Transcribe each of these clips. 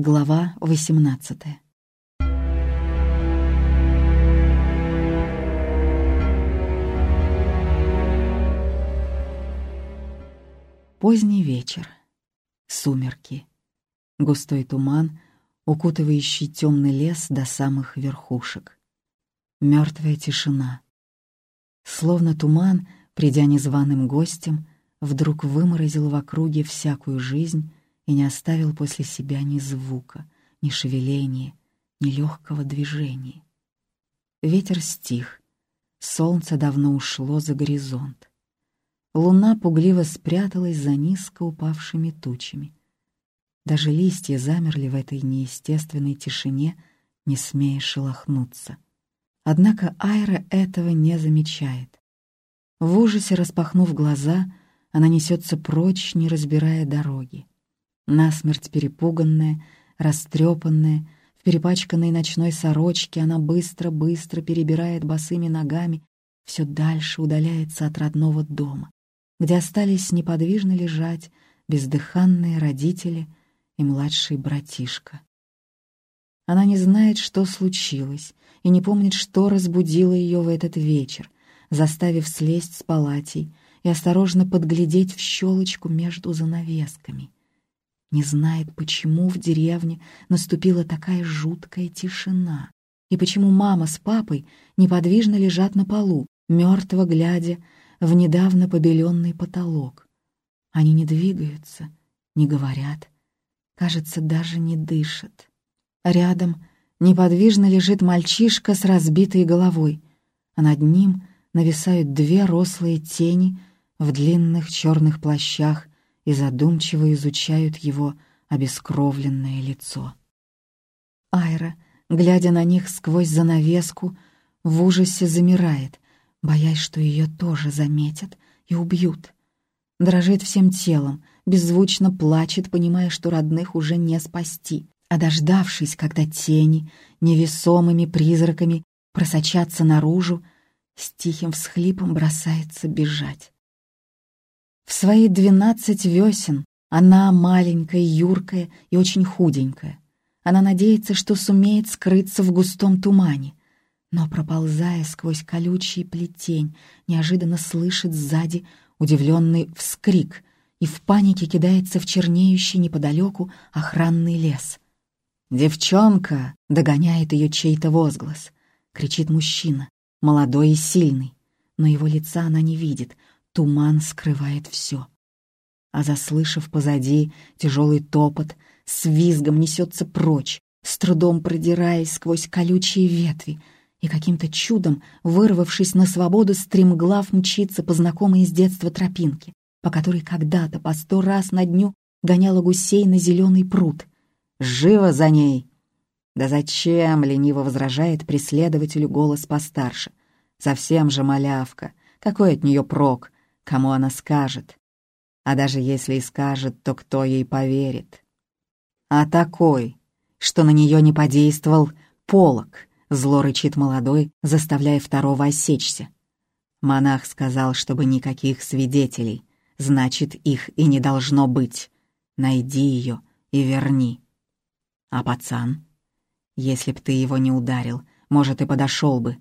Глава 18 Поздний вечер. Сумерки. Густой туман, укутывающий темный лес до самых верхушек. Мертвая тишина. Словно туман, придя незваным гостем, вдруг выморозил в округе всякую жизнь и не оставил после себя ни звука, ни шевеления, ни легкого движения. Ветер стих, солнце давно ушло за горизонт. Луна пугливо спряталась за низко упавшими тучами. Даже листья замерли в этой неестественной тишине, не смея шелохнуться. Однако Айра этого не замечает. В ужасе распахнув глаза, она несется прочь, не разбирая дороги насмерть перепуганная, растрепанная, в перепачканной ночной сорочке она быстро-быстро перебирает босыми ногами, все дальше удаляется от родного дома, где остались неподвижно лежать бездыханные родители и младший братишка. Она не знает, что случилось, и не помнит, что разбудило ее в этот вечер, заставив слезть с палатей и осторожно подглядеть в щелочку между занавесками — не знает, почему в деревне наступила такая жуткая тишина, и почему мама с папой неподвижно лежат на полу, мертво глядя в недавно побеленный потолок. Они не двигаются, не говорят, кажется, даже не дышат. Рядом неподвижно лежит мальчишка с разбитой головой, а над ним нависают две рослые тени в длинных черных плащах и задумчиво изучают его обескровленное лицо. Айра, глядя на них сквозь занавеску, в ужасе замирает, боясь, что ее тоже заметят и убьют. Дрожит всем телом, беззвучно плачет, понимая, что родных уже не спасти. А дождавшись, когда тени невесомыми призраками просочатся наружу, с тихим всхлипом бросается бежать. В свои двенадцать весен она маленькая, юркая и очень худенькая. Она надеется, что сумеет скрыться в густом тумане, но, проползая сквозь колючий плетень, неожиданно слышит сзади удивленный вскрик и в панике кидается в чернеющий неподалеку охранный лес. «Девчонка!» — догоняет ее чей-то возглас. Кричит мужчина, молодой и сильный, но его лица она не видит — Туман скрывает все. А заслышав позади тяжелый топот, с визгом несется прочь, с трудом продираясь сквозь колючие ветви, и каким-то чудом, вырвавшись на свободу, стремглав мчится по знакомой с детства тропинке, по которой когда-то по сто раз на дню гоняла гусей на зеленый пруд. «Живо за ней!» «Да зачем?» — лениво возражает преследователю голос постарше. «Совсем же малявка. Какой от нее прок? Кому она скажет. А даже если и скажет, то кто ей поверит? А такой, что на нее не подействовал полок, зло рычит молодой, заставляя второго осечься. Монах сказал, чтобы никаких свидетелей, значит, их и не должно быть. Найди ее и верни. А пацан? Если б ты его не ударил, может, и подошел бы.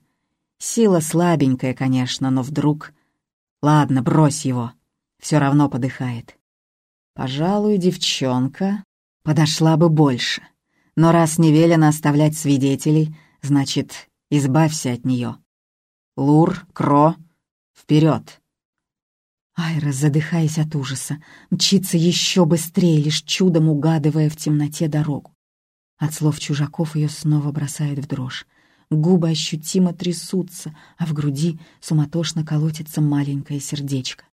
Сила слабенькая, конечно, но вдруг Ладно, брось его. Все равно подыхает. Пожалуй, девчонка подошла бы больше. Но раз не велено оставлять свидетелей, значит, избавься от нее. Лур, Кро, вперед! Айра, задыхаясь от ужаса, мчится еще быстрее, лишь чудом угадывая в темноте дорогу. От слов чужаков ее снова бросает в дрожь губы ощутимо трясутся, а в груди суматошно колотится маленькое сердечко.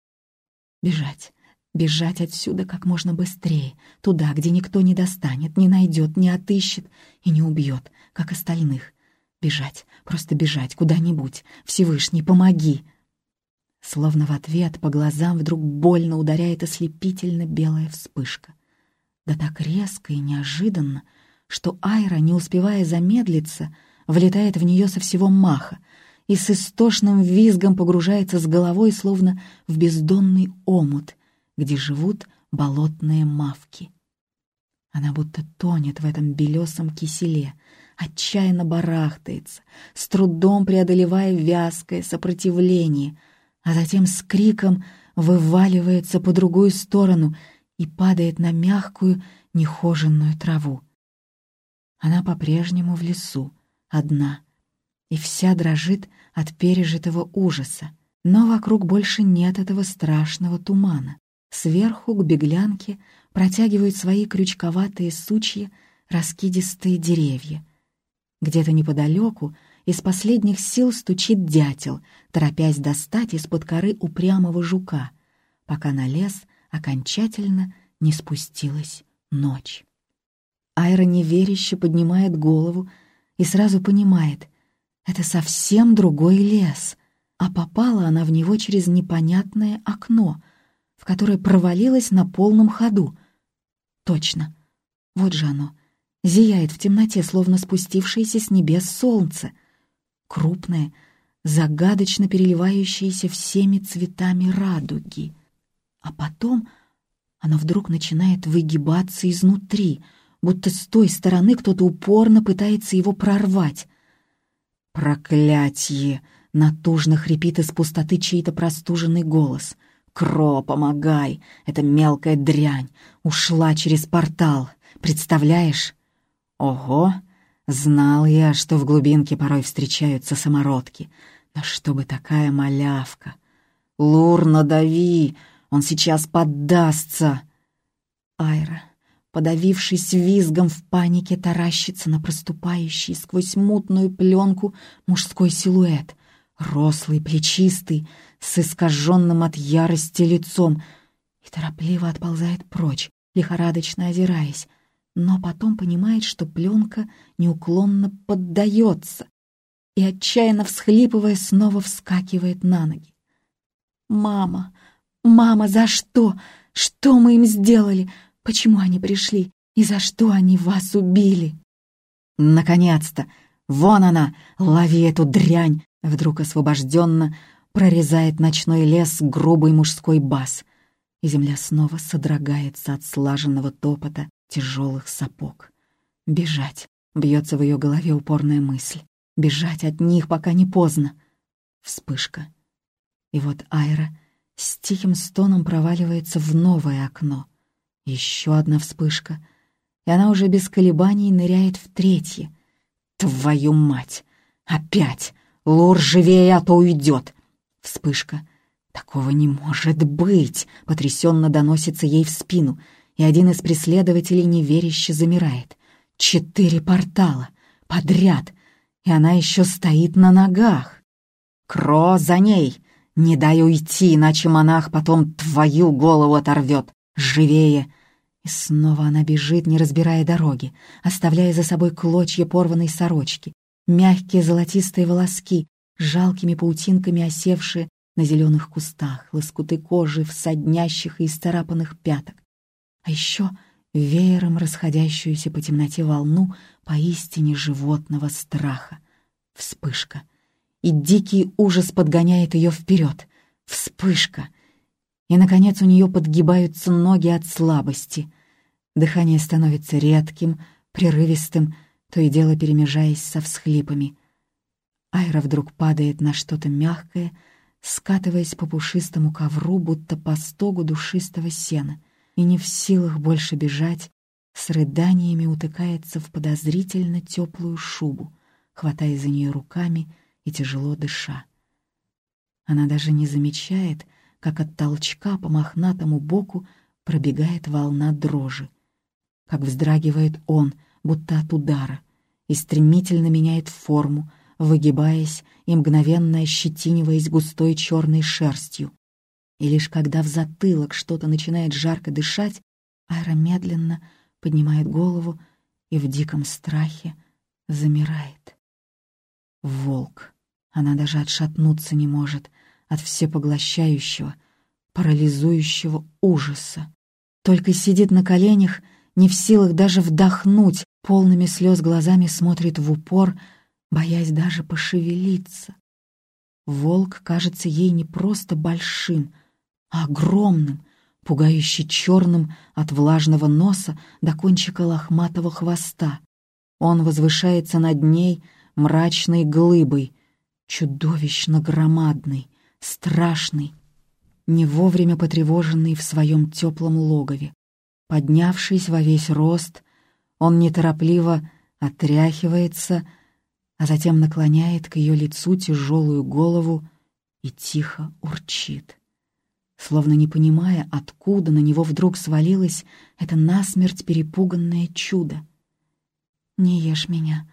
Бежать, бежать отсюда как можно быстрее, туда, где никто не достанет, не найдет, не отыщет и не убьет, как остальных. Бежать, просто бежать куда-нибудь. Всевышний, помоги!» Словно в ответ по глазам вдруг больно ударяет ослепительно белая вспышка. Да так резко и неожиданно, что Айра, не успевая замедлиться, влетает в нее со всего маха и с истошным визгом погружается с головой, словно в бездонный омут, где живут болотные мавки. Она будто тонет в этом белесом киселе, отчаянно барахтается, с трудом преодолевая вязкое сопротивление, а затем с криком вываливается по другую сторону и падает на мягкую, нехоженную траву. Она по-прежнему в лесу, одна, и вся дрожит от пережитого ужаса. Но вокруг больше нет этого страшного тумана. Сверху к беглянке протягивают свои крючковатые сучья раскидистые деревья. Где-то неподалеку из последних сил стучит дятел, торопясь достать из-под коры упрямого жука, пока на лес окончательно не спустилась ночь. Айра неверяще поднимает голову и сразу понимает — это совсем другой лес, а попала она в него через непонятное окно, в которое провалилась на полном ходу. Точно, вот же оно, зияет в темноте, словно спустившееся с небес солнце. Крупное, загадочно переливающееся всеми цветами радуги. А потом оно вдруг начинает выгибаться изнутри — будто с той стороны кто-то упорно пытается его прорвать. «Проклятье!» — натужно хрипит из пустоты чей-то простуженный голос. «Кро, помогай! Эта мелкая дрянь ушла через портал. Представляешь?» «Ого! Знал я, что в глубинке порой встречаются самородки. Но чтобы такая малявка! Лур, надави! Он сейчас поддастся!» Айра подавившись визгом в панике, таращится на проступающий сквозь мутную пленку мужской силуэт, рослый, плечистый, с искаженным от ярости лицом, и торопливо отползает прочь, лихорадочно озираясь, но потом понимает, что пленка неуклонно поддается и, отчаянно всхлипывая, снова вскакивает на ноги. «Мама! Мама, за что? Что мы им сделали? Почему они пришли? И за что они вас убили?» «Наконец-то! Вон она! Лови эту дрянь!» Вдруг освобожденно прорезает ночной лес грубый мужской бас, и земля снова содрогается от слаженного топота тяжелых сапог. «Бежать!» — бьется в ее голове упорная мысль. «Бежать от них, пока не поздно!» Вспышка. И вот Айра с тихим стоном проваливается в новое окно — еще одна вспышка, и она уже без колебаний ныряет в третье. «Твою мать! Опять! Лур живее, а то уйдет!» Вспышка. «Такого не может быть!» — потрясенно доносится ей в спину, и один из преследователей неверяще замирает. «Четыре портала! Подряд! И она еще стоит на ногах!» «Кро за ней! Не дай уйти, иначе монах потом твою голову оторвет! Живее!» И снова она бежит, не разбирая дороги, оставляя за собой клочья порванной сорочки, мягкие золотистые волоски, жалкими паутинками осевшие на зеленых кустах, лоскуты кожи в соднящих и исцарапанных пяток. А еще веером расходящуюся по темноте волну поистине животного страха. Вспышка. И дикий ужас подгоняет ее вперед. Вспышка и, наконец, у нее подгибаются ноги от слабости. Дыхание становится редким, прерывистым, то и дело перемежаясь со всхлипами. Айра вдруг падает на что-то мягкое, скатываясь по пушистому ковру, будто по стогу душистого сена, и не в силах больше бежать, с рыданиями утыкается в подозрительно теплую шубу, хватая за нее руками и тяжело дыша. Она даже не замечает, как от толчка по мохнатому боку пробегает волна дрожи, как вздрагивает он, будто от удара, и стремительно меняет форму, выгибаясь и мгновенно ощетиниваясь густой черной шерстью. И лишь когда в затылок что-то начинает жарко дышать, Айра медленно поднимает голову и в диком страхе замирает. Волк. Она даже отшатнуться не может — от всепоглощающего, парализующего ужаса. Только сидит на коленях, не в силах даже вдохнуть, полными слез глазами смотрит в упор, боясь даже пошевелиться. Волк кажется ей не просто большим, а огромным, пугающе черным от влажного носа до кончика лохматого хвоста. Он возвышается над ней мрачной глыбой, чудовищно громадный, страшный, не вовремя потревоженный в своем теплом логове. Поднявшись во весь рост, он неторопливо отряхивается, а затем наклоняет к ее лицу тяжелую голову и тихо урчит. Словно не понимая, откуда на него вдруг свалилось это насмерть перепуганное чудо. «Не ешь меня,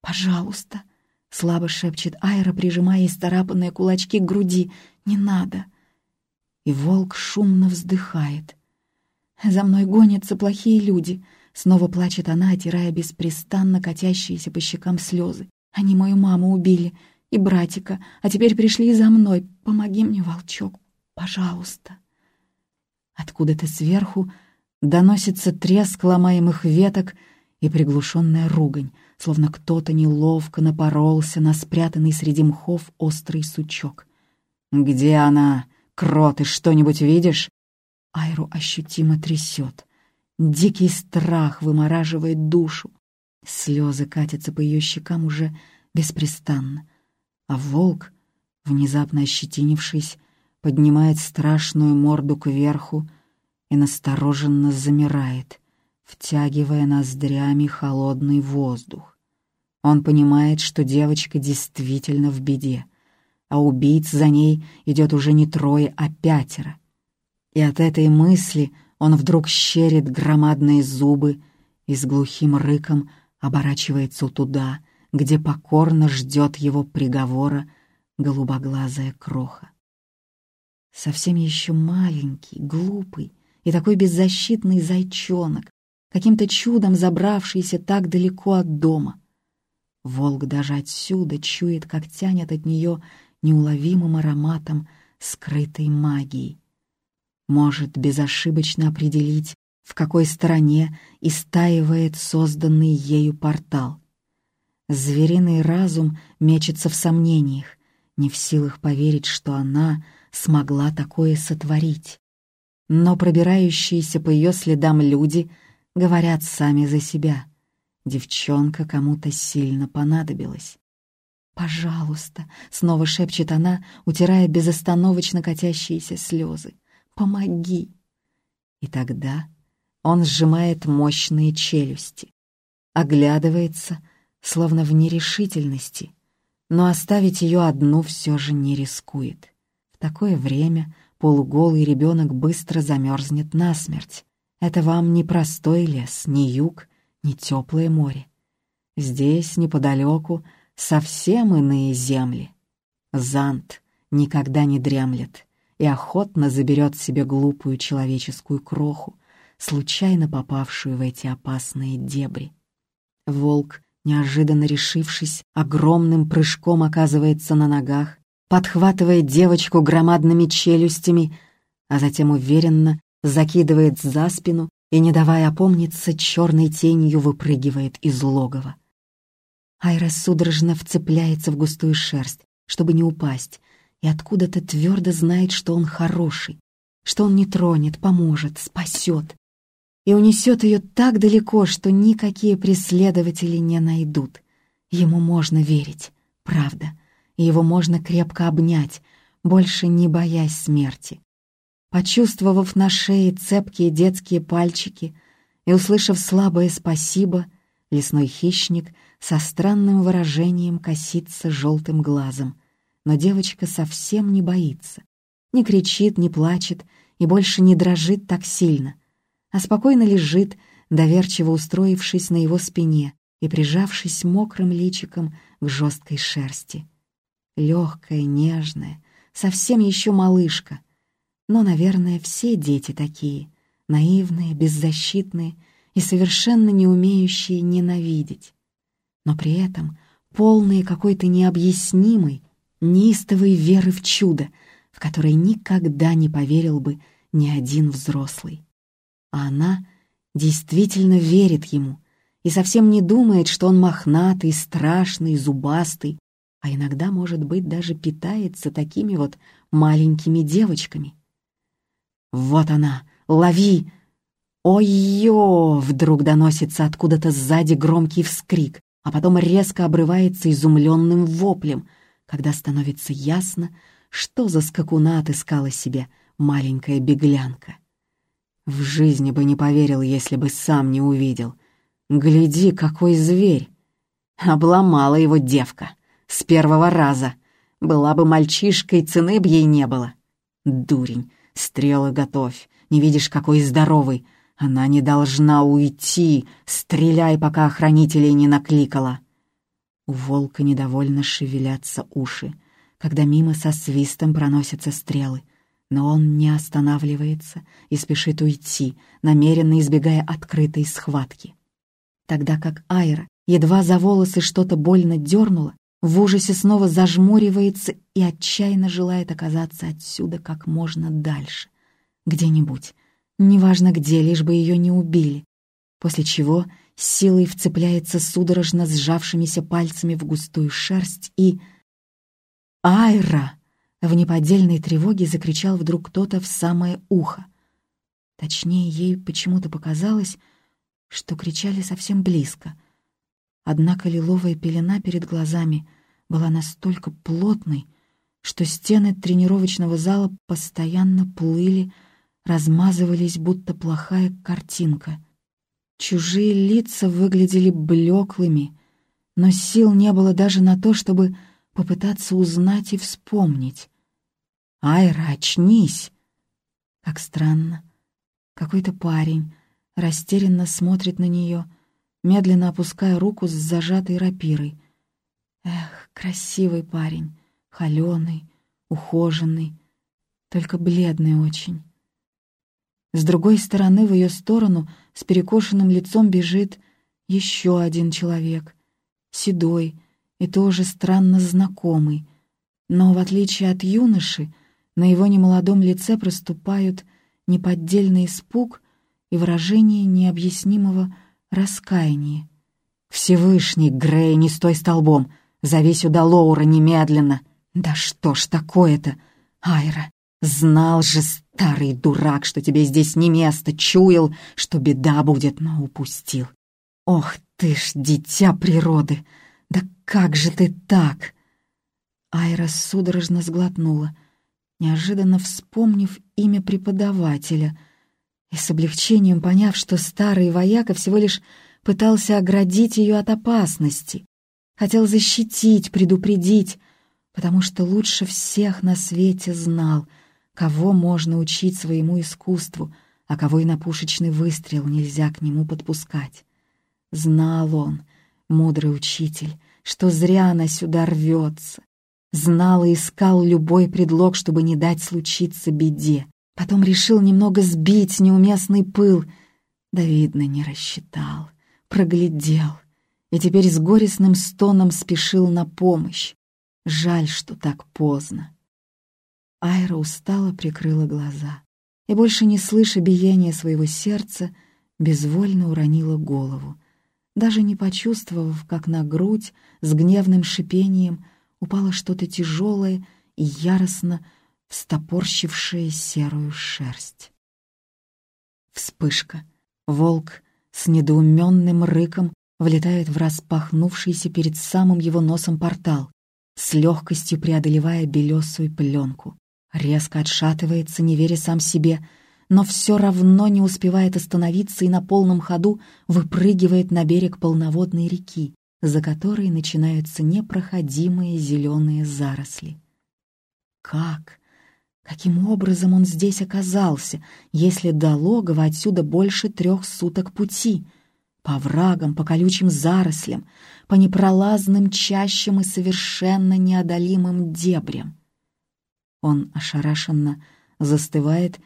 пожалуйста», — слабо шепчет Айра, прижимая исцарапанные кулачки к груди. «Не надо». И волк шумно вздыхает. «За мной гонятся плохие люди», — снова плачет она, отирая беспрестанно катящиеся по щекам слезы. «Они мою маму убили и братика, а теперь пришли за мной. Помоги мне, волчок, пожалуйста». Откуда-то сверху доносится треск ломаемых веток — и приглушенная ругань, словно кто-то неловко напоролся на спрятанный среди мхов острый сучок. «Где она? Крот, ты что-нибудь видишь?» Айру ощутимо трясет. Дикий страх вымораживает душу. Слезы катятся по ее щекам уже беспрестанно. А волк, внезапно ощетинившись, поднимает страшную морду кверху и настороженно замирает втягивая ноздрями холодный воздух. Он понимает, что девочка действительно в беде, а убийц за ней идет уже не трое, а пятеро. И от этой мысли он вдруг щерит громадные зубы и с глухим рыком оборачивается туда, где покорно ждет его приговора голубоглазая кроха. Совсем еще маленький, глупый и такой беззащитный зайчонок, каким-то чудом забравшийся так далеко от дома. Волк даже отсюда чует, как тянет от нее неуловимым ароматом скрытой магии. Может безошибочно определить, в какой стороне истаивает созданный ею портал. Звериный разум мечется в сомнениях, не в силах поверить, что она смогла такое сотворить. Но пробирающиеся по ее следам люди — говорят сами за себя. Девчонка кому-то сильно понадобилась. «Пожалуйста», — снова шепчет она, утирая безостановочно катящиеся слезы. «Помоги!» И тогда он сжимает мощные челюсти, оглядывается, словно в нерешительности, но оставить ее одну все же не рискует. В такое время полуголый ребенок быстро замерзнет насмерть, это вам не простой лес, не юг, не теплое море. Здесь, неподалеку, совсем иные земли. Зант никогда не дремлет и охотно заберет себе глупую человеческую кроху, случайно попавшую в эти опасные дебри. Волк, неожиданно решившись, огромным прыжком оказывается на ногах, подхватывает девочку громадными челюстями, а затем уверенно закидывает за спину и, не давая опомниться, черной тенью выпрыгивает из логова. Айра судорожно вцепляется в густую шерсть, чтобы не упасть, и откуда-то твердо знает, что он хороший, что он не тронет, поможет, спасет, и унесет ее так далеко, что никакие преследователи не найдут. Ему можно верить, правда, и его можно крепко обнять, больше не боясь смерти. Почувствовав на шее цепкие детские пальчики и услышав слабое «спасибо», лесной хищник со странным выражением косится желтым глазом. Но девочка совсем не боится. Не кричит, не плачет и больше не дрожит так сильно, а спокойно лежит, доверчиво устроившись на его спине и прижавшись мокрым личиком к жесткой шерсти. Легкая, нежная, совсем еще малышка — но, наверное, все дети такие, наивные, беззащитные и совершенно не умеющие ненавидеть. Но при этом полные какой-то необъяснимой, неистовой веры в чудо, в которое никогда не поверил бы ни один взрослый. А она действительно верит ему и совсем не думает, что он мохнатый, страшный, зубастый, а иногда, может быть, даже питается такими вот маленькими девочками — «Вот она!» Лови!» «Ой-ё!» — вдруг доносится откуда-то сзади громкий вскрик, а потом резко обрывается изумленным воплем, когда становится ясно, что за скакуна отыскала себе маленькая беглянка. В жизни бы не поверил, если бы сам не увидел. Гляди, какой зверь! Обломала его девка. С первого раза. Была бы мальчишкой, цены б ей не было. Дурень, стрелы готовь. Не видишь, какой здоровый. Она не должна уйти. Стреляй, пока охранителей не накликала. У волка недовольно шевелятся уши, когда мимо со свистом проносятся стрелы. Но он не останавливается и спешит уйти, намеренно избегая открытой схватки. Тогда как Айра едва за волосы что-то больно дернула, в ужасе снова зажмуривается и отчаянно желает оказаться отсюда как можно дальше. Где-нибудь, неважно где, лишь бы ее не убили. После чего силой вцепляется судорожно сжавшимися пальцами в густую шерсть и... «Айра!» — в неподдельной тревоге закричал вдруг кто-то в самое ухо. Точнее, ей почему-то показалось, что кричали совсем близко — Однако лиловая пелена перед глазами была настолько плотной, что стены тренировочного зала постоянно плыли, размазывались, будто плохая картинка. Чужие лица выглядели блеклыми, но сил не было даже на то, чтобы попытаться узнать и вспомнить. «Айра, очнись!» Как странно. Какой-то парень растерянно смотрит на нее — медленно опуская руку с зажатой рапирой. Эх, красивый парень, холеный, ухоженный, только бледный очень. С другой стороны, в ее сторону с перекошенным лицом бежит еще один человек, седой и тоже странно знакомый, но, в отличие от юноши, на его немолодом лице проступают неподдельный испуг и выражение необъяснимого раскаяние. «Всевышний, Грей, не стой столбом! Зови сюда Лоура немедленно!» «Да что ж такое-то, Айра! Знал же, старый дурак, что тебе здесь не место, чуял, что беда будет, но упустил. Ох ты ж, дитя природы! Да как же ты так?» Айра судорожно сглотнула, неожиданно вспомнив имя преподавателя — и с облегчением поняв, что старый вояка всего лишь пытался оградить ее от опасности, хотел защитить, предупредить, потому что лучше всех на свете знал, кого можно учить своему искусству, а кого и на пушечный выстрел нельзя к нему подпускать. Знал он, мудрый учитель, что зря она сюда рвется. Знал и искал любой предлог, чтобы не дать случиться беде. Потом решил немного сбить неуместный пыл. Да, видно, не рассчитал, проглядел. И теперь с горестным стоном спешил на помощь. Жаль, что так поздно. Айра устало прикрыла глаза и, больше не слыша биения своего сердца, безвольно уронила голову, даже не почувствовав, как на грудь с гневным шипением упало что-то тяжелое и яростно встопорщившая серую шерсть. Вспышка. Волк с недоуменным рыком влетает в распахнувшийся перед самым его носом портал, с легкостью преодолевая белесую пленку. Резко отшатывается, не веря сам себе, но все равно не успевает остановиться и на полном ходу выпрыгивает на берег полноводной реки, за которой начинаются непроходимые зеленые заросли. Как? Каким образом он здесь оказался, если до логова отсюда больше трех суток пути? По врагам, по колючим зарослям, по непролазным чащам и совершенно неодолимым дебрям. Он ошарашенно застывает,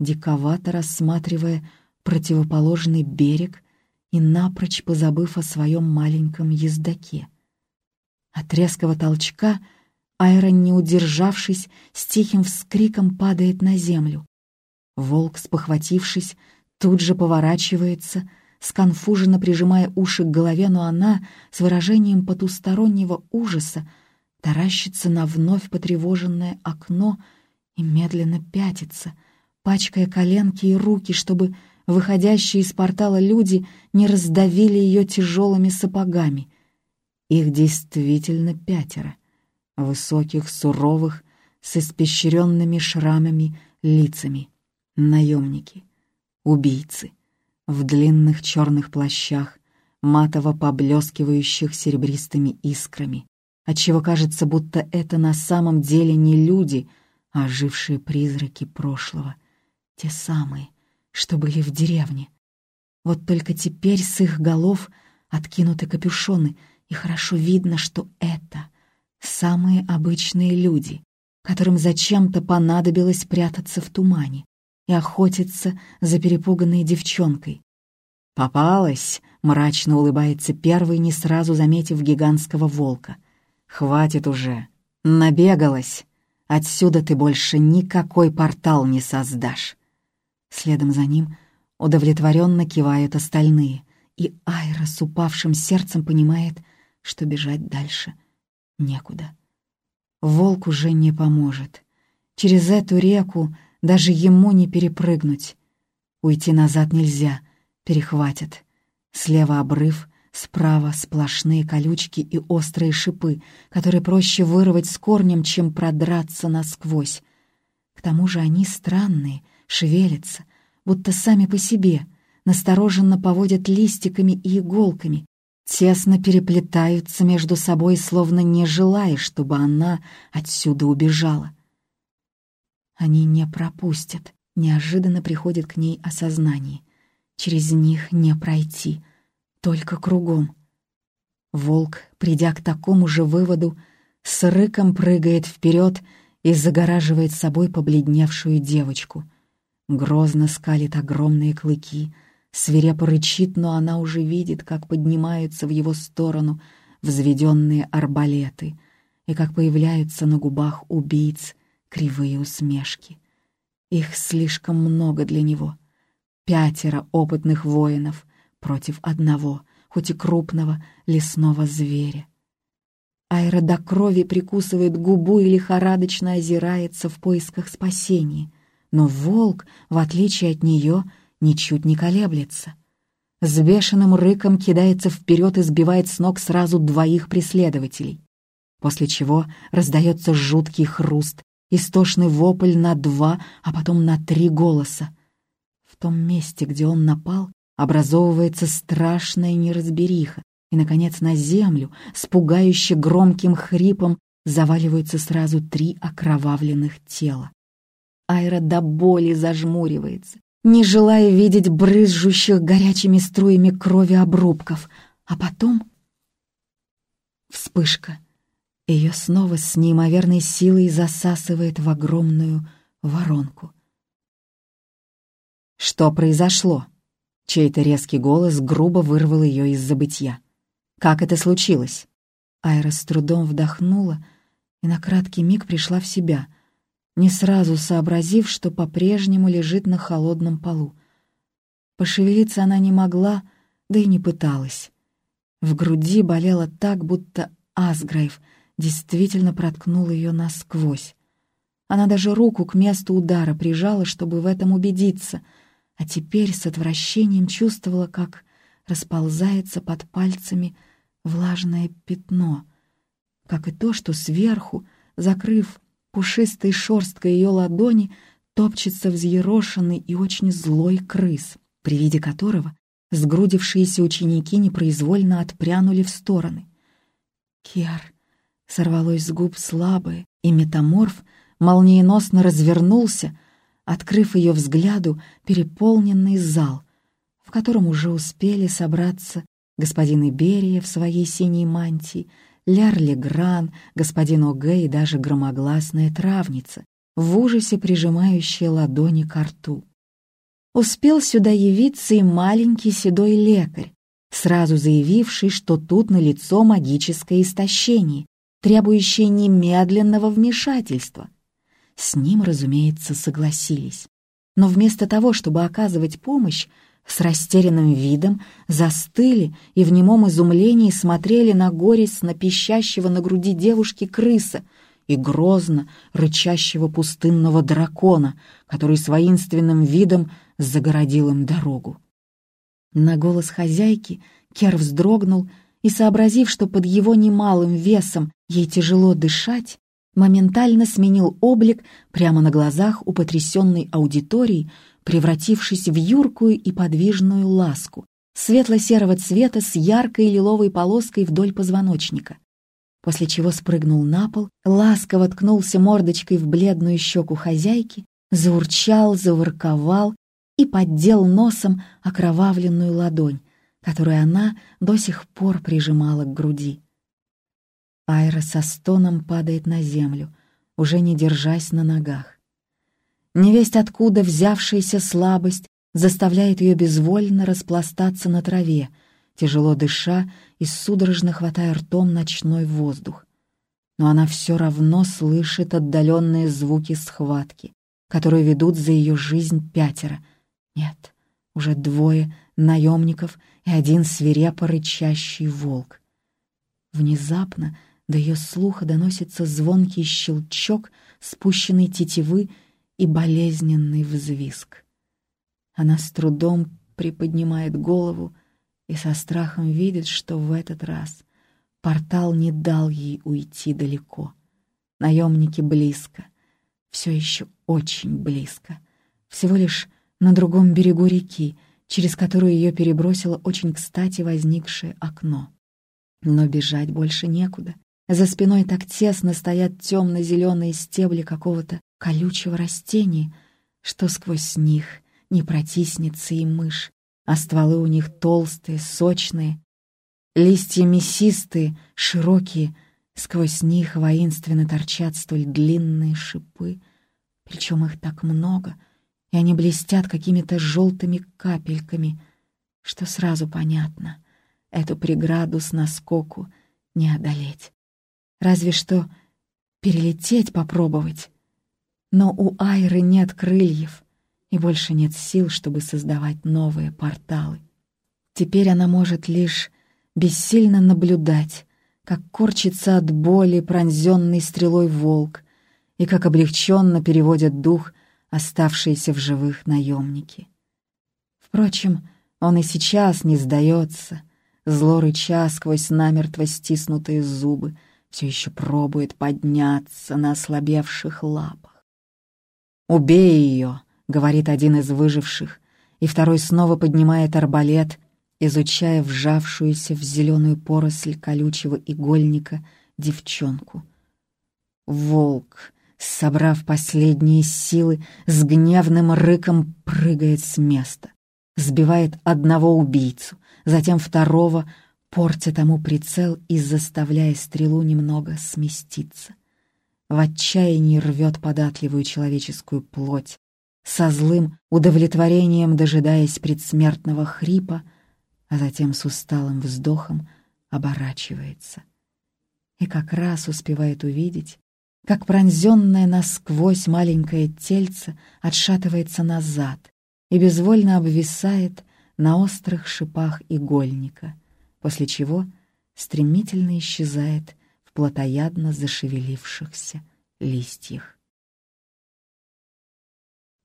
диковато рассматривая противоположный берег и напрочь позабыв о своем маленьком ездаке. От резкого толчка — Айрон, не удержавшись, с тихим вскриком падает на землю. Волк, спохватившись, тут же поворачивается, сконфуженно прижимая уши к голове, но она, с выражением потустороннего ужаса, таращится на вновь потревоженное окно и медленно пятится, пачкая коленки и руки, чтобы выходящие из портала люди не раздавили ее тяжелыми сапогами. Их действительно пятеро. Высоких, суровых, с испещренными шрамами лицами. Наемники, убийцы, в длинных черных плащах, матово поблескивающих серебристыми искрами, отчего кажется, будто это на самом деле не люди, а ожившие призраки прошлого, те самые, что были в деревне. Вот только теперь с их голов откинуты капюшоны, и хорошо видно, что это самые обычные люди, которым зачем-то понадобилось прятаться в тумане и охотиться за перепуганной девчонкой. «Попалась!» — мрачно улыбается первый, не сразу заметив гигантского волка. «Хватит уже! Набегалась! Отсюда ты больше никакой портал не создашь!» Следом за ним удовлетворенно кивают остальные, и Айра с упавшим сердцем понимает, что бежать дальше некуда. Волк уже не поможет. Через эту реку даже ему не перепрыгнуть. Уйти назад нельзя, перехватят. Слева обрыв, справа сплошные колючки и острые шипы, которые проще вырвать с корнем, чем продраться насквозь. К тому же они странные, шевелятся, будто сами по себе, настороженно поводят листиками и иголками, тесно переплетаются между собой, словно не желая, чтобы она отсюда убежала. Они не пропустят. Неожиданно приходит к ней осознание. Через них не пройти, только кругом. Волк, придя к такому же выводу, с рыком прыгает вперед и загораживает собой побледневшую девочку. Грозно скалит огромные клыки — свирепо рычит, но она уже видит, как поднимаются в его сторону взведенные арбалеты и как появляются на губах убийц кривые усмешки. Их слишком много для него. Пятеро опытных воинов против одного, хоть и крупного, лесного зверя. Айра до крови прикусывает губу и лихорадочно озирается в поисках спасения. Но волк, в отличие от нее, ничуть не колеблется. С бешеным рыком кидается вперед и сбивает с ног сразу двоих преследователей. После чего раздается жуткий хруст, истошный вопль на два, а потом на три голоса. В том месте, где он напал, образовывается страшная неразбериха, и, наконец, на землю с громким хрипом заваливаются сразу три окровавленных тела. Айра до боли зажмуривается, не желая видеть брызжущих горячими струями крови обрубков. А потом... Вспышка. Ее снова с неимоверной силой засасывает в огромную воронку. Что произошло? Чей-то резкий голос грубо вырвал ее из забытья. Как это случилось? Айра с трудом вдохнула и на краткий миг пришла в себя — не сразу сообразив, что по-прежнему лежит на холодном полу. Пошевелиться она не могла, да и не пыталась. В груди болело так, будто Асгрейв действительно проткнул ее насквозь. Она даже руку к месту удара прижала, чтобы в этом убедиться, а теперь с отвращением чувствовала, как расползается под пальцами влажное пятно, как и то, что сверху, закрыв пушистой шерсткой ее ладони топчется взъерошенный и очень злой крыс, при виде которого сгрудившиеся ученики непроизвольно отпрянули в стороны. «Киар!» — сорвалось с губ слабое, и метаморф молниеносно развернулся, открыв ее взгляду переполненный зал, в котором уже успели собраться господин Иберия в своей синей мантии, Лярли Гран, господин О'Гэ и даже громогласная травница, в ужасе прижимающая ладони к рту. Успел сюда явиться и маленький седой лекарь, сразу заявивший, что тут налицо магическое истощение, требующее немедленного вмешательства. С ним, разумеется, согласились. Но вместо того, чтобы оказывать помощь, с растерянным видом застыли и в немом изумлении смотрели на горестно пищащего на груди девушки крыса и грозно рычащего пустынного дракона, который с воинственным видом загородил им дорогу. На голос хозяйки Кер вздрогнул и, сообразив, что под его немалым весом ей тяжело дышать, моментально сменил облик прямо на глазах у потрясенной аудитории, превратившись в юркую и подвижную ласку, светло-серого цвета с яркой лиловой полоской вдоль позвоночника. После чего спрыгнул на пол, ласково ткнулся мордочкой в бледную щеку хозяйки, заурчал, заворковал и поддел носом окровавленную ладонь, которую она до сих пор прижимала к груди. Айра со стоном падает на землю, уже не держась на ногах. Невесть откуда взявшаяся слабость заставляет ее безвольно распластаться на траве, тяжело дыша и судорожно хватая ртом ночной воздух. Но она все равно слышит отдаленные звуки схватки, которые ведут за ее жизнь пятеро. Нет, уже двое наемников и один свирепо рычащий волк. Внезапно до ее слуха доносится звонкий щелчок спущенной тетивы и болезненный взвизг. Она с трудом приподнимает голову и со страхом видит, что в этот раз портал не дал ей уйти далеко. Наемники близко, все еще очень близко, всего лишь на другом берегу реки, через которую ее перебросило очень кстати возникшее окно. Но бежать больше некуда. За спиной так тесно стоят темно-зеленые стебли какого-то колючего растения, что сквозь них не протиснется и мышь, а стволы у них толстые, сочные, листья мясистые, широкие, сквозь них воинственно торчат столь длинные шипы, причем их так много, и они блестят какими-то желтыми капельками, что сразу понятно, эту преграду с наскоку не одолеть. Разве что перелететь попробовать. Но у Айры нет крыльев — и больше нет сил, чтобы создавать новые порталы. Теперь она может лишь бессильно наблюдать, как корчится от боли пронзенный стрелой волк и как облегченно переводят дух оставшиеся в живых наемники. Впрочем, он и сейчас не сдается, зло рыча сквозь намертво стиснутые зубы, все еще пробует подняться на ослабевших лапах. «Убей ее!» говорит один из выживших, и второй снова поднимает арбалет, изучая вжавшуюся в зеленую поросль колючего игольника девчонку. Волк, собрав последние силы, с гневным рыком прыгает с места, сбивает одного убийцу, затем второго, портя тому прицел и заставляя стрелу немного сместиться. В отчаянии рвет податливую человеческую плоть, со злым удовлетворением дожидаясь предсмертного хрипа, а затем с усталым вздохом оборачивается. И как раз успевает увидеть, как пронзенное насквозь маленькое тельце отшатывается назад и безвольно обвисает на острых шипах игольника, после чего стремительно исчезает в плотоядно зашевелившихся листьях.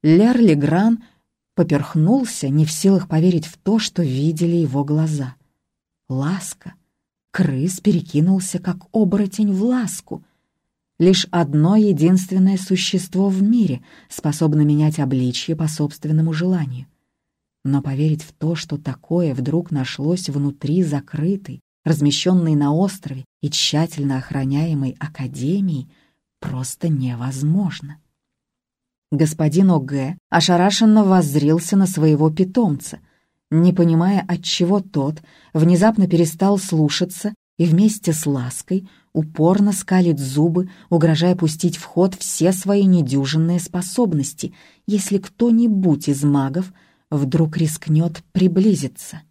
Лер Легран поперхнулся, не в силах поверить в то, что видели его глаза. Ласка. Крыс перекинулся, как оборотень в ласку. Лишь одно единственное существо в мире способно менять обличье по собственному желанию. Но поверить в то, что такое вдруг нашлось внутри закрытой, размещенной на острове и тщательно охраняемой академии, просто невозможно. Господин О.Г. ошарашенно воззрился на своего питомца, не понимая, отчего тот внезапно перестал слушаться и вместе с лаской упорно скалит зубы, угрожая пустить в ход все свои недюжинные способности, если кто-нибудь из магов вдруг рискнет приблизиться.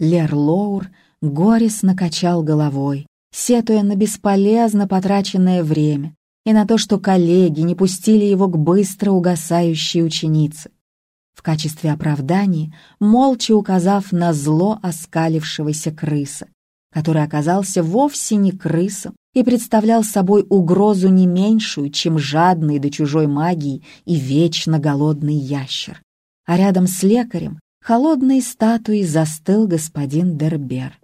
Лер Лоур горестно качал головой, сетуя на бесполезно потраченное время, и на то, что коллеги не пустили его к быстро угасающей ученице. В качестве оправдания, молча указав на зло оскалившегося крыса, который оказался вовсе не крысом, и представлял собой угрозу не меньшую, чем жадный до чужой магии и вечно голодный ящер. А рядом с лекарем холодной статуей застыл господин Дербер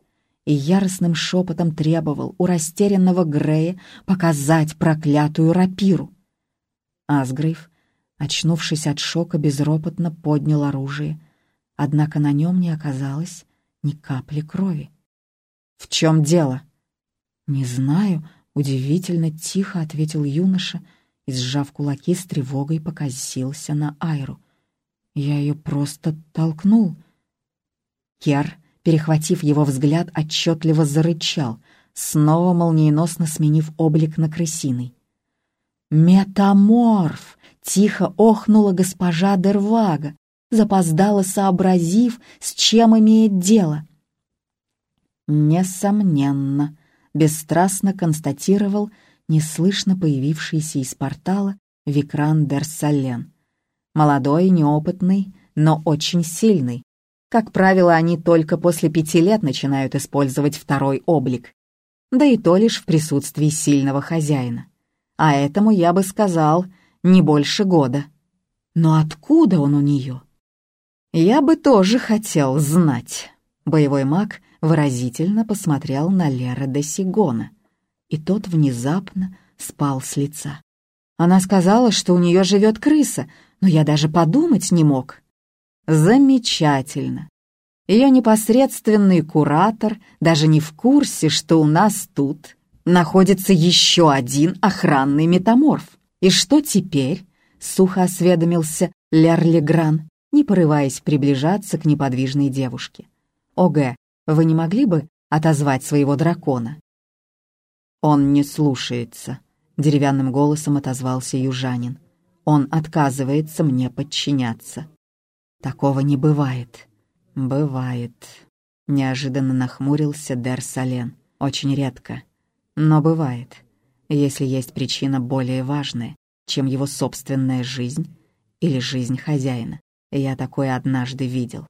и яростным шепотом требовал у растерянного Грея показать проклятую рапиру. Асгрейв, очнувшись от шока, безропотно поднял оружие, однако на нем не оказалось ни капли крови. «В чем дело?» «Не знаю», — удивительно тихо ответил юноша и, сжав кулаки, с тревогой покосился на Айру. «Я ее просто толкнул». Кер, перехватив его взгляд, отчетливо зарычал, снова молниеносно сменив облик на крысиный. «Метаморф!» — тихо охнула госпожа Дервага, запоздала сообразив, с чем имеет дело. «Несомненно», — бесстрастно констатировал неслышно появившийся из портала Викран Дерсален. Молодой, неопытный, но очень сильный. Как правило, они только после пяти лет начинают использовать второй облик. Да и то лишь в присутствии сильного хозяина. А этому, я бы сказал, не больше года. Но откуда он у нее? Я бы тоже хотел знать. Боевой маг выразительно посмотрел на Лера де Сигона, и тот внезапно спал с лица. Она сказала, что у нее живет крыса, но я даже подумать не мог. Замечательно. Ее непосредственный куратор даже не в курсе, что у нас тут находится еще один охранный метаморф. И что теперь? Сухо осведомился Лер Легран не порываясь приближаться к неподвижной девушке. «Огэ, вы не могли бы отозвать своего дракона?» «Он не слушается», — деревянным голосом отозвался южанин. «Он отказывается мне подчиняться». «Такого не бывает». «Бывает», — неожиданно нахмурился Дер Сален. «Очень редко. Но бывает, если есть причина более важная, чем его собственная жизнь или жизнь хозяина. Я такое однажды видел.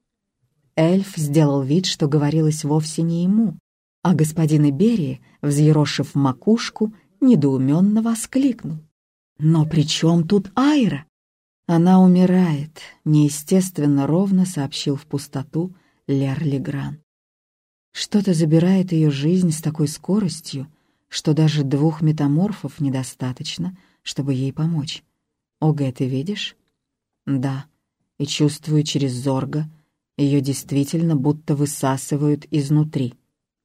Эльф сделал вид, что говорилось вовсе не ему, а господин Иберии, взъерошив макушку, недоуменно воскликнул. «Но при чем тут Айра?» «Она умирает», — неестественно ровно сообщил в пустоту Лер Легран. «Что-то забирает ее жизнь с такой скоростью, что даже двух метаморфов недостаточно, чтобы ей помочь. Ога, ты видишь?» «Да», и чувствую через Зорга, ее действительно будто высасывают изнутри.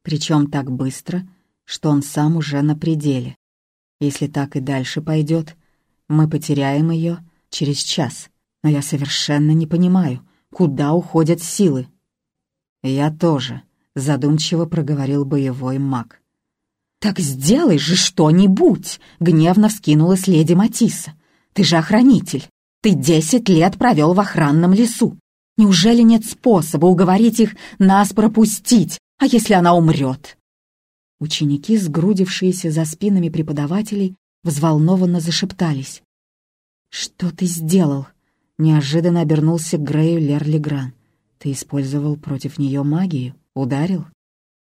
Причем так быстро, что он сам уже на пределе. Если так и дальше пойдет, мы потеряем ее через час. Но я совершенно не понимаю, куда уходят силы. Я тоже, задумчиво проговорил боевой маг. «Так сделай же что-нибудь!» — гневно вскинулась леди Матисса. «Ты же охранитель. Ты десять лет провел в охранном лесу. Неужели нет способа уговорить их нас пропустить, а если она умрет?» Ученики, сгрудившиеся за спинами преподавателей, взволнованно зашептались. «Что ты сделал?» — неожиданно обернулся к Грею Лерлигран. «Ты использовал против нее магию? Ударил?»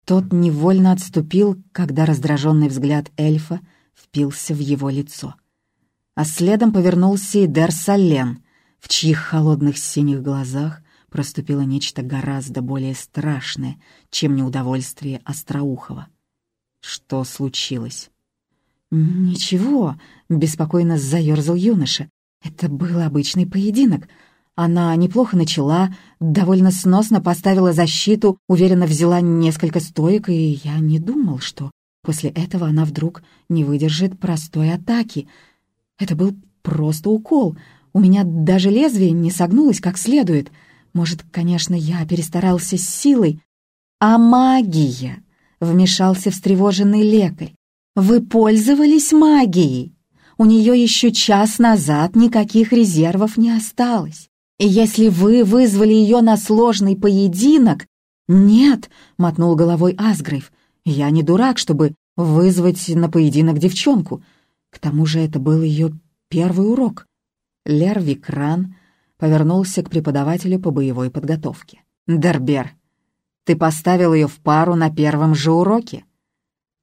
Тот невольно отступил, когда раздраженный взгляд эльфа впился в его лицо а следом повернулся и Дер Сален, в чьих холодных синих глазах проступило нечто гораздо более страшное, чем неудовольствие Остроухова. Что случилось? «Ничего», — беспокойно заерзал юноша. «Это был обычный поединок. Она неплохо начала, довольно сносно поставила защиту, уверенно взяла несколько стоек, и я не думал, что после этого она вдруг не выдержит простой атаки. Это был просто укол. У меня даже лезвие не согнулось как следует. Может, конечно, я перестарался с силой. А магия? Вмешался встревоженный лекарь. Вы пользовались магией? У нее еще час назад никаких резервов не осталось. И если вы вызвали ее на сложный поединок... Нет, мотнул головой Асгрейв. Я не дурак, чтобы вызвать на поединок девчонку. К тому же это был ее первый урок. Лер Викран повернулся к преподавателю по боевой подготовке. «Дербер, ты поставил ее в пару на первом же уроке?»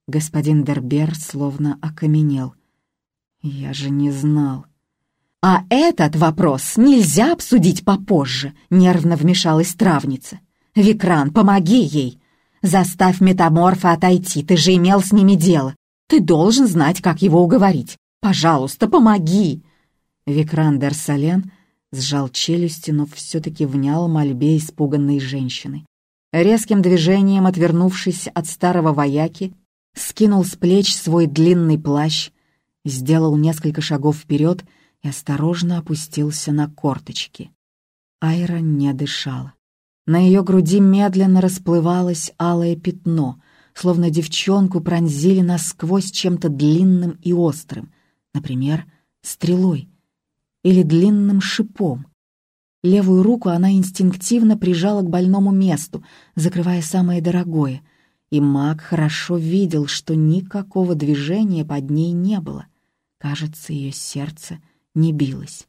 Господин Дербер словно окаменел. «Я же не знал». «А этот вопрос нельзя обсудить попозже», — нервно вмешалась травница. «Викран, помоги ей! Заставь метаморфа отойти, ты же имел с ними дело. Ты должен знать, как его уговорить. Пожалуйста, помоги!» Викран Дерсален сжал челюсти, но все-таки внял мольбе испуганной женщины. Резким движением, отвернувшись от старого вояки, скинул с плеч свой длинный плащ, сделал несколько шагов вперед и осторожно опустился на корточки. Айра не дышала. На ее груди медленно расплывалось алое пятно, словно девчонку пронзили насквозь чем-то длинным и острым, например, стрелой или длинным шипом. Левую руку она инстинктивно прижала к больному месту, закрывая самое дорогое, и маг хорошо видел, что никакого движения под ней не было. Кажется, ее сердце не билось.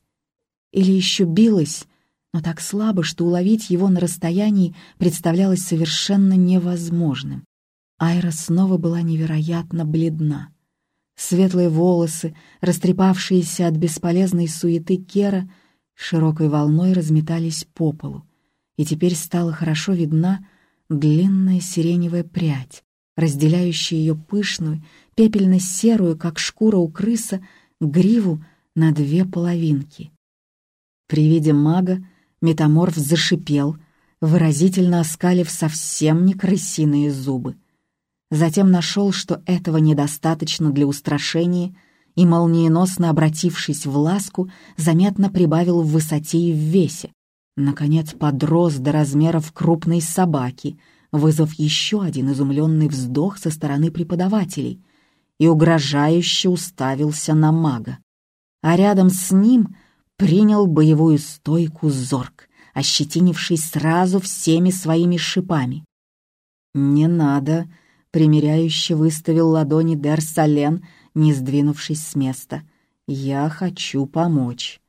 Или еще билось, но так слабо, что уловить его на расстоянии представлялось совершенно невозможным. Айра снова была невероятно бледна. Светлые волосы, растрепавшиеся от бесполезной суеты Кера — широкой волной разметались по полу, и теперь стала хорошо видна длинная сиреневая прядь, разделяющая ее пышную, пепельно-серую, как шкура у крыса, гриву на две половинки. При виде мага метаморф зашипел, выразительно оскалив совсем не крысиные зубы. Затем нашел, что этого недостаточно для устрашения — и, молниеносно обратившись в ласку, заметно прибавил в высоте и в весе. Наконец подрос до размеров крупной собаки, вызвав еще один изумленный вздох со стороны преподавателей, и угрожающе уставился на мага. А рядом с ним принял боевую стойку зорк, ощетинившись сразу всеми своими шипами. «Не надо», — примиряюще выставил ладони Дер не сдвинувшись с места. «Я хочу помочь».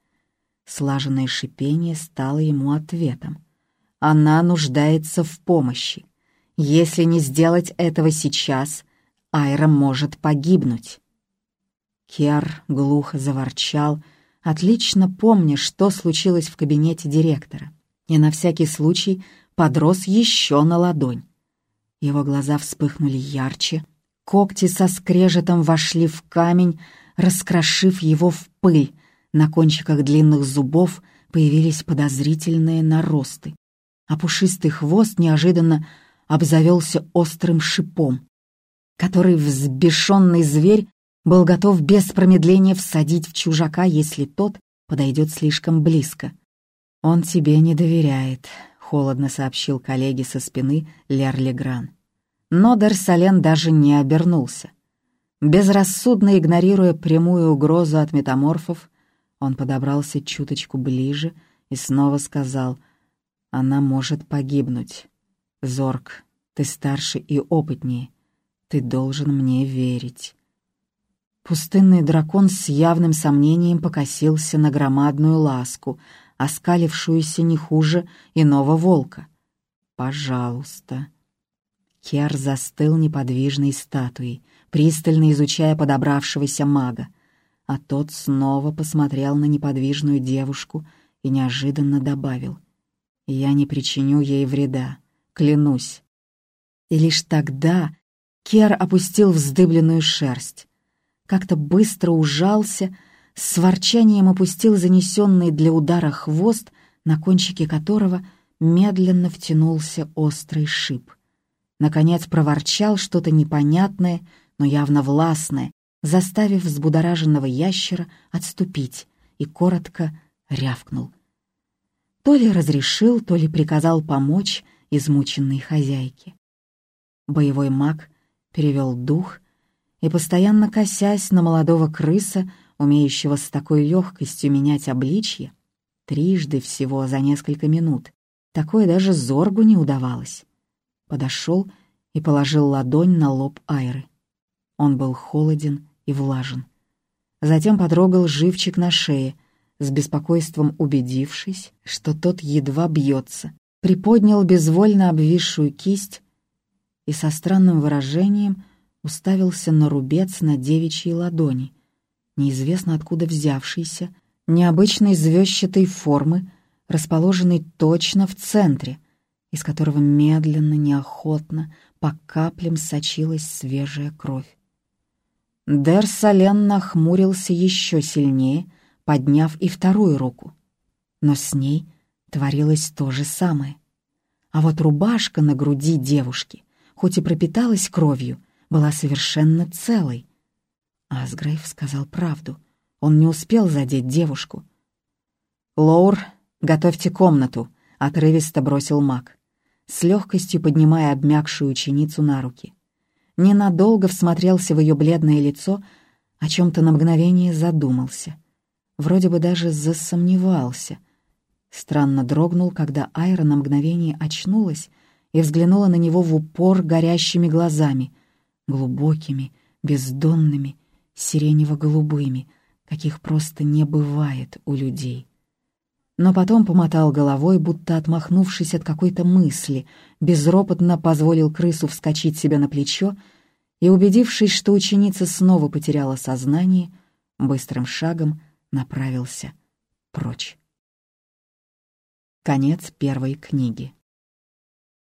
Слаженное шипение стало ему ответом. Она нуждается в помощи. Если не сделать этого сейчас, Айра может погибнуть. Кер глухо заворчал, отлично помня, что случилось в кабинете директора, и на всякий случай подрос еще на ладонь. Его глаза вспыхнули ярче, Когти со скрежетом вошли в камень, раскрошив его в пыль. На кончиках длинных зубов появились подозрительные наросты. А пушистый хвост неожиданно обзавелся острым шипом, который взбешенный зверь был готов без промедления всадить в чужака, если тот подойдет слишком близко. «Он тебе не доверяет», — холодно сообщил коллеге со спины Лер Легран. Но Дарсален даже не обернулся. Безрассудно игнорируя прямую угрозу от метаморфов, он подобрался чуточку ближе и снова сказал, «Она может погибнуть. Зорг, ты старше и опытнее. Ты должен мне верить». Пустынный дракон с явным сомнением покосился на громадную ласку, оскалившуюся не хуже иного волка. «Пожалуйста». Кер застыл неподвижной статуей, пристально изучая подобравшегося мага, а тот снова посмотрел на неподвижную девушку и неожиданно добавил «Я не причиню ей вреда, клянусь». И лишь тогда Кер опустил вздыбленную шерсть, как-то быстро ужался, с ворчанием опустил занесенный для удара хвост, на кончике которого медленно втянулся острый шип — Наконец проворчал что-то непонятное, но явно властное, заставив взбудораженного ящера отступить, и коротко рявкнул. То ли разрешил, то ли приказал помочь измученной хозяйке. Боевой маг перевел дух и, постоянно косясь на молодого крыса, умеющего с такой легкостью менять обличье, трижды всего за несколько минут, такое даже Зоргу не удавалось подошел и положил ладонь на лоб Айры. Он был холоден и влажен. Затем потрогал живчик на шее, с беспокойством убедившись, что тот едва бьется, приподнял безвольно обвисшую кисть и со странным выражением уставился на рубец на девичьей ладони, неизвестно откуда взявшийся, необычной звездчатой формы, расположенный точно в центре, из которого медленно, неохотно, по каплям сочилась свежая кровь. Дер Сален нахмурился еще сильнее, подняв и вторую руку. Но с ней творилось то же самое. А вот рубашка на груди девушки, хоть и пропиталась кровью, была совершенно целой. Асгрейв сказал правду. Он не успел задеть девушку. «Лоур, готовьте комнату», — отрывисто бросил маг, с легкостью поднимая обмякшую ученицу на руки. Ненадолго всмотрелся в ее бледное лицо, о чем-то на мгновение задумался. Вроде бы даже засомневался. Странно дрогнул, когда Айра на мгновение очнулась и взглянула на него в упор горящими глазами, глубокими, бездонными, сиренево-голубыми, каких просто не бывает у людей. Но потом помотал головой, будто отмахнувшись от какой-то мысли, безропотно позволил крысу вскочить себе на плечо и, убедившись, что ученица снова потеряла сознание, быстрым шагом направился прочь. Конец первой книги.